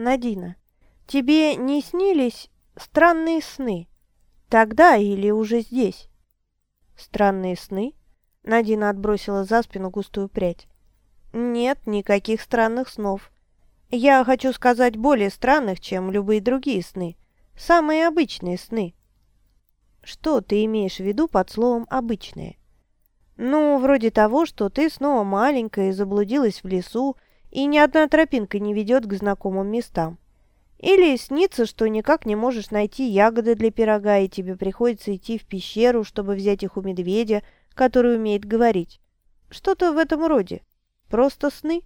Надина, тебе не снились странные сны? Тогда или уже здесь?» «Странные сны?» Надина отбросила за спину густую прядь. «Нет, никаких странных снов. Я хочу сказать более странных, чем любые другие сны. Самые обычные сны». «Что ты имеешь в виду под словом «обычные»?» «Ну, вроде того, что ты снова маленькая и заблудилась в лесу, и ни одна тропинка не ведет к знакомым местам. Или снится, что никак не можешь найти ягоды для пирога, и тебе приходится идти в пещеру, чтобы взять их у медведя, который умеет говорить. Что-то в этом роде. Просто сны.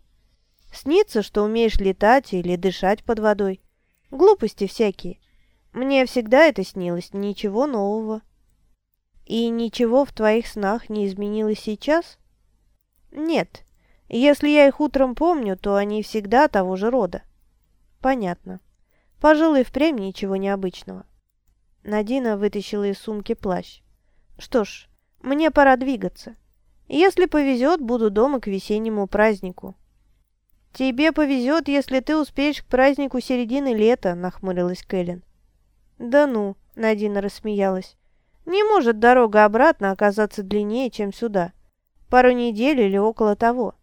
Снится, что умеешь летать или дышать под водой. Глупости всякие. Мне всегда это снилось, ничего нового. И ничего в твоих снах не изменилось сейчас? Нет. Если я их утром помню, то они всегда того же рода. Понятно. Пожалуй, впрямь ничего необычного. Надина вытащила из сумки плащ. Что ж, мне пора двигаться. Если повезет, буду дома к весеннему празднику. Тебе повезет, если ты успеешь к празднику середины лета, нахмурилась Кэлен. Да ну, Надина рассмеялась. Не может дорога обратно оказаться длиннее, чем сюда. Пару недель или около того.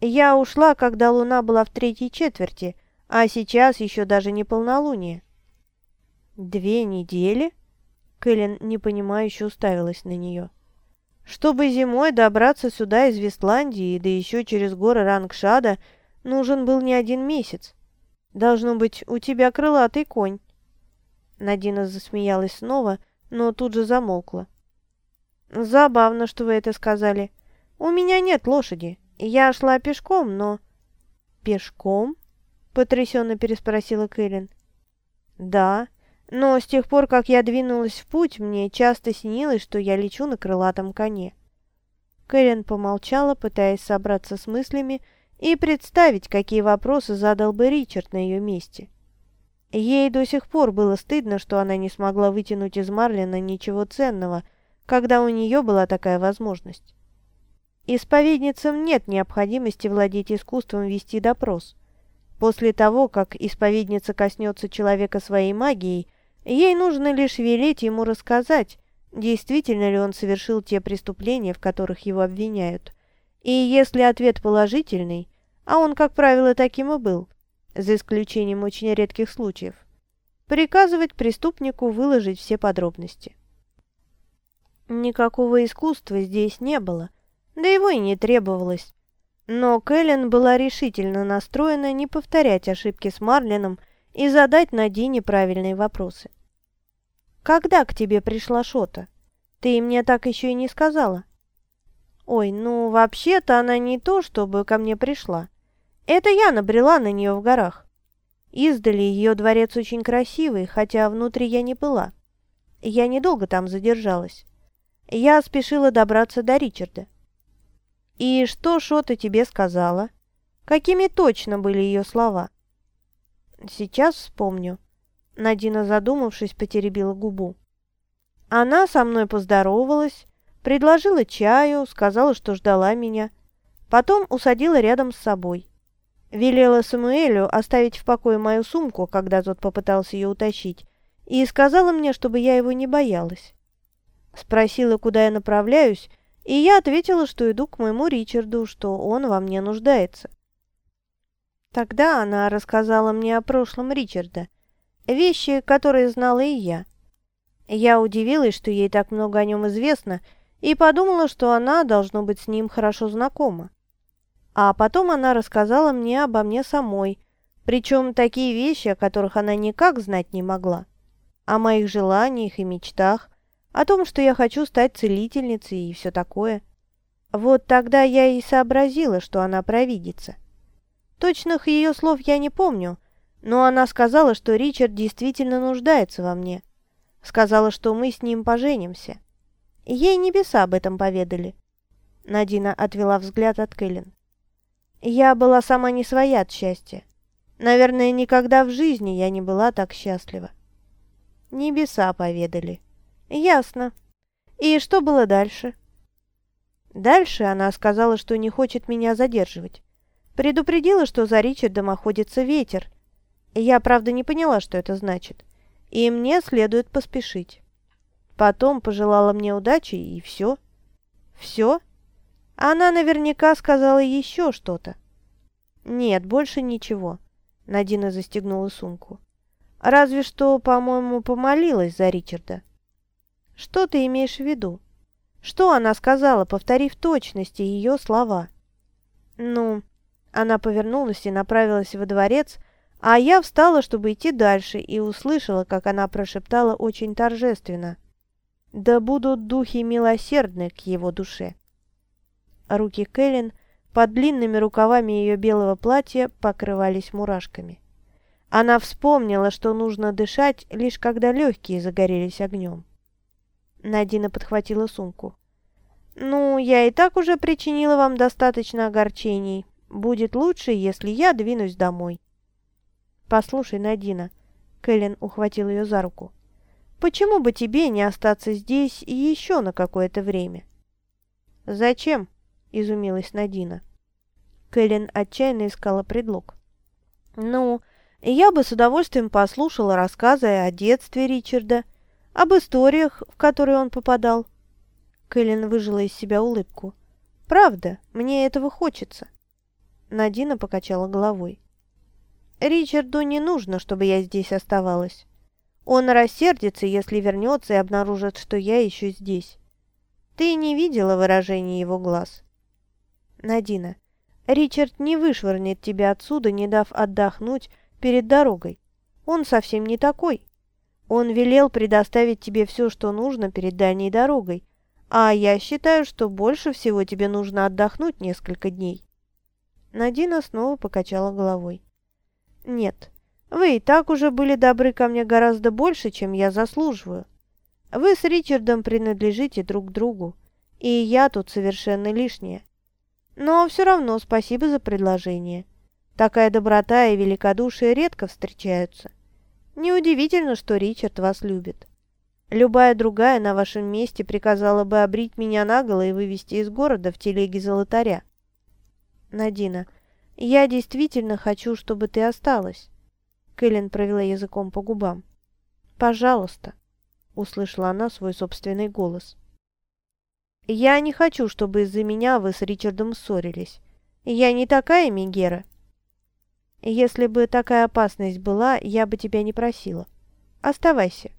Я ушла, когда луна была в третьей четверти, а сейчас еще даже не полнолуние. Две недели? Кэлен непонимающе уставилась на нее. Чтобы зимой добраться сюда из Вестландии, да еще через горы Рангшада, нужен был не один месяц. Должно быть, у тебя крылатый конь. Надина засмеялась снова, но тут же замолкла. «Забавно, что вы это сказали. У меня нет лошади. Я шла пешком, но...» «Пешком?» — потрясенно переспросила Кэлен. «Да, но с тех пор, как я двинулась в путь, мне часто снилось, что я лечу на крылатом коне». Кэлен помолчала, пытаясь собраться с мыслями и представить, какие вопросы задал бы Ричард на ее месте. Ей до сих пор было стыдно, что она не смогла вытянуть из Марлина ничего ценного, когда у нее была такая возможность. Исповедницам нет необходимости владеть искусством вести допрос. После того, как исповедница коснется человека своей магией, ей нужно лишь велеть ему рассказать, действительно ли он совершил те преступления, в которых его обвиняют. И если ответ положительный, а он, как правило, таким и был, за исключением очень редких случаев, приказывать преступнику выложить все подробности. Никакого искусства здесь не было, да его и не требовалось. Но Кэлен была решительно настроена не повторять ошибки с Марлином и задать Надине правильные вопросы. «Когда к тебе пришла Шота? Ты мне так еще и не сказала». «Ой, ну, вообще-то она не то, чтобы ко мне пришла. Это я набрела на нее в горах. Издали ее дворец очень красивый, хотя внутри я не была. Я недолго там задержалась. Я спешила добраться до Ричарда. И что Шота тебе сказала? Какими точно были ее слова? Сейчас вспомню. Надина, задумавшись, потеребила губу. Она со мной поздоровалась, предложила чаю, сказала, что ждала меня. Потом усадила рядом с собой. Велела Самуэлю оставить в покое мою сумку, когда тот попытался ее утащить, и сказала мне, чтобы я его не боялась. Спросила, куда я направляюсь, и я ответила, что иду к моему Ричарду, что он во мне нуждается. Тогда она рассказала мне о прошлом Ричарда, вещи, которые знала и я. Я удивилась, что ей так много о нем известно, и подумала, что она, должно быть, с ним хорошо знакома. А потом она рассказала мне обо мне самой, причем такие вещи, о которых она никак знать не могла. О моих желаниях и мечтах, о том, что я хочу стать целительницей и все такое. Вот тогда я и сообразила, что она провидится. Точных ее слов я не помню, но она сказала, что Ричард действительно нуждается во мне. Сказала, что мы с ним поженимся. Ей небеса об этом поведали. Надина отвела взгляд от Кэлен. Я была сама не своя от счастья. Наверное, никогда в жизни я не была так счастлива. Небеса поведали. Ясно. И что было дальше? Дальше она сказала, что не хочет меня задерживать. Предупредила, что за Ричардом охотится ветер. Я, правда, не поняла, что это значит. И мне следует поспешить. Потом пожелала мне удачи, и все. Все? Она наверняка сказала еще что-то. Нет, больше ничего. Надина застегнула сумку. Разве что, по-моему, помолилась за Ричарда. Что ты имеешь в виду? Что она сказала, повторив точности ее слова? Ну, она повернулась и направилась во дворец, а я встала, чтобы идти дальше, и услышала, как она прошептала очень торжественно. «Да будут духи милосердны к его душе». Руки Кэлен под длинными рукавами ее белого платья покрывались мурашками. Она вспомнила, что нужно дышать, лишь когда легкие загорелись огнем. Надина подхватила сумку. «Ну, я и так уже причинила вам достаточно огорчений. Будет лучше, если я двинусь домой». «Послушай, Надина», — Кэлен ухватил ее за руку, «почему бы тебе не остаться здесь еще на какое-то время?» «Зачем?» — изумилась Надина. Кэлен отчаянно искала предлог. «Ну, я бы с удовольствием послушала рассказы о детстве Ричарда, об историях, в которые он попадал». Кэлен выжила из себя улыбку. «Правда, мне этого хочется». Надина покачала головой. Ричарду не нужно, чтобы я здесь оставалась. Он рассердится, если вернется и обнаружит, что я еще здесь. Ты не видела выражения его глаз? Надина, Ричард не вышвырнет тебя отсюда, не дав отдохнуть перед дорогой. Он совсем не такой. Он велел предоставить тебе все, что нужно перед дальней дорогой, а я считаю, что больше всего тебе нужно отдохнуть несколько дней. Надина снова покачала головой. Нет, вы и так уже были добры ко мне гораздо больше, чем я заслуживаю. Вы с Ричардом принадлежите друг другу, и я тут совершенно лишняя. Но все равно спасибо за предложение. Такая доброта и великодушие редко встречаются. Неудивительно, что Ричард вас любит. Любая другая на вашем месте приказала бы обрить меня наголо и вывести из города в телеге золотаря. Надина, «Я действительно хочу, чтобы ты осталась», — Кэлен провела языком по губам. «Пожалуйста», — услышала она свой собственный голос. «Я не хочу, чтобы из-за меня вы с Ричардом ссорились. Я не такая Мегера. Если бы такая опасность была, я бы тебя не просила. Оставайся.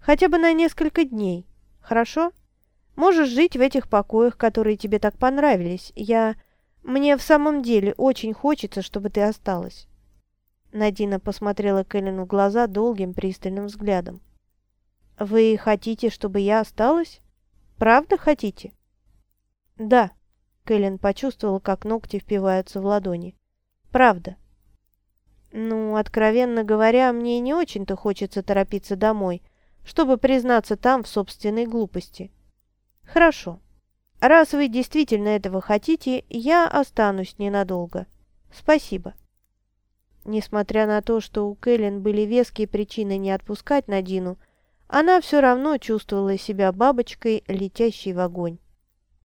Хотя бы на несколько дней. Хорошо? Можешь жить в этих покоях, которые тебе так понравились. Я мне в самом деле очень хочется, чтобы ты осталась». Надина посмотрела Кэлен в глаза долгим пристальным взглядом. «Вы хотите, чтобы я осталась? Правда хотите?» «Да», — Кэлен почувствовала, как ногти впиваются в ладони. «Правда». «Ну, откровенно говоря, мне не очень-то хочется торопиться домой, чтобы признаться там в собственной глупости». «Хорошо. Раз вы действительно этого хотите, я останусь ненадолго. Спасибо. Несмотря на то, что у Кэлен были веские причины не отпускать Надину, она все равно чувствовала себя бабочкой, летящей в огонь.